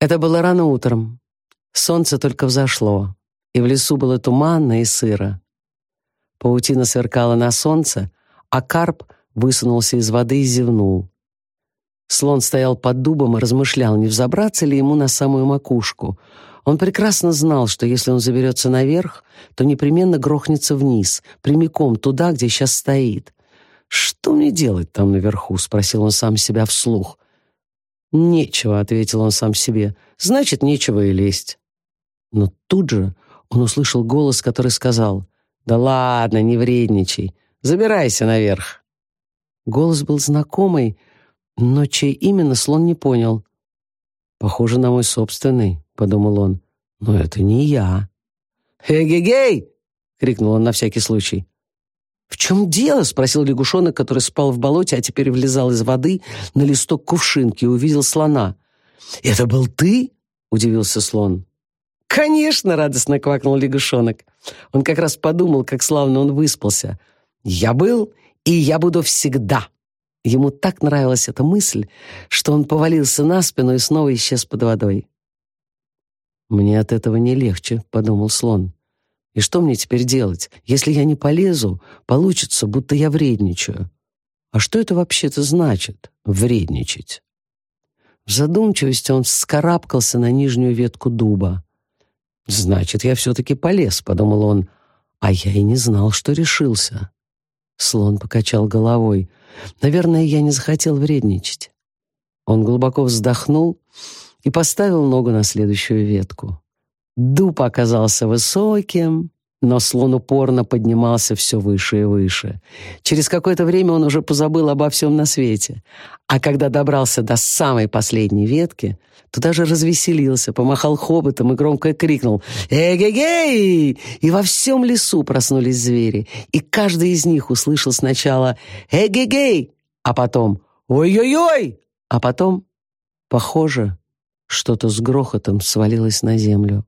Это было рано утром. Солнце только взошло, и в лесу было туманно и сыро. Паутина сверкала на солнце, а карп высунулся из воды и зевнул. Слон стоял под дубом и размышлял, не взобраться ли ему на самую макушку. Он прекрасно знал, что если он заберется наверх, то непременно грохнется вниз, прямиком туда, где сейчас стоит. «Что мне делать там наверху?» — спросил он сам себя вслух. «Нечего», — ответил он сам себе. «Значит, нечего и лезть». Но тут же он услышал голос, который сказал, «Да ладно, не вредничай, забирайся наверх». Голос был знакомый, но чей именно слон не понял. «Похоже на мой собственный», — подумал он, — «но это не я». «Эгегей!» — крикнул он на всякий случай. «В чем дело?» — спросил лягушонок, который спал в болоте, а теперь влезал из воды на листок кувшинки и увидел слона. «Это был ты?» — удивился слон. «Конечно!» — радостно квакнул лягушонок. Он как раз подумал, как славно он выспался. «Я был, и я буду всегда!» Ему так нравилась эта мысль, что он повалился на спину и снова исчез под водой. «Мне от этого не легче», — подумал слон. «И что мне теперь делать? Если я не полезу, получится, будто я вредничаю. А что это вообще-то значит — вредничать?» В задумчивости он вскарабкался на нижнюю ветку дуба. «Значит, я все-таки полез», — подумал он, а я и не знал, что решился. Слон покачал головой. «Наверное, я не захотел вредничать». Он глубоко вздохнул и поставил ногу на следующую ветку. Дуб оказался высоким, но слон упорно поднимался все выше и выше. Через какое-то время он уже позабыл обо всем на свете. А когда добрался до самой последней ветки, то даже развеселился, помахал хоботом и громко крикнул «Эгегей!» И во всем лесу проснулись звери, и каждый из них услышал сначала «Эгегей!», а потом «Ой-ой-ой!», а потом, похоже, что-то с грохотом свалилось на землю.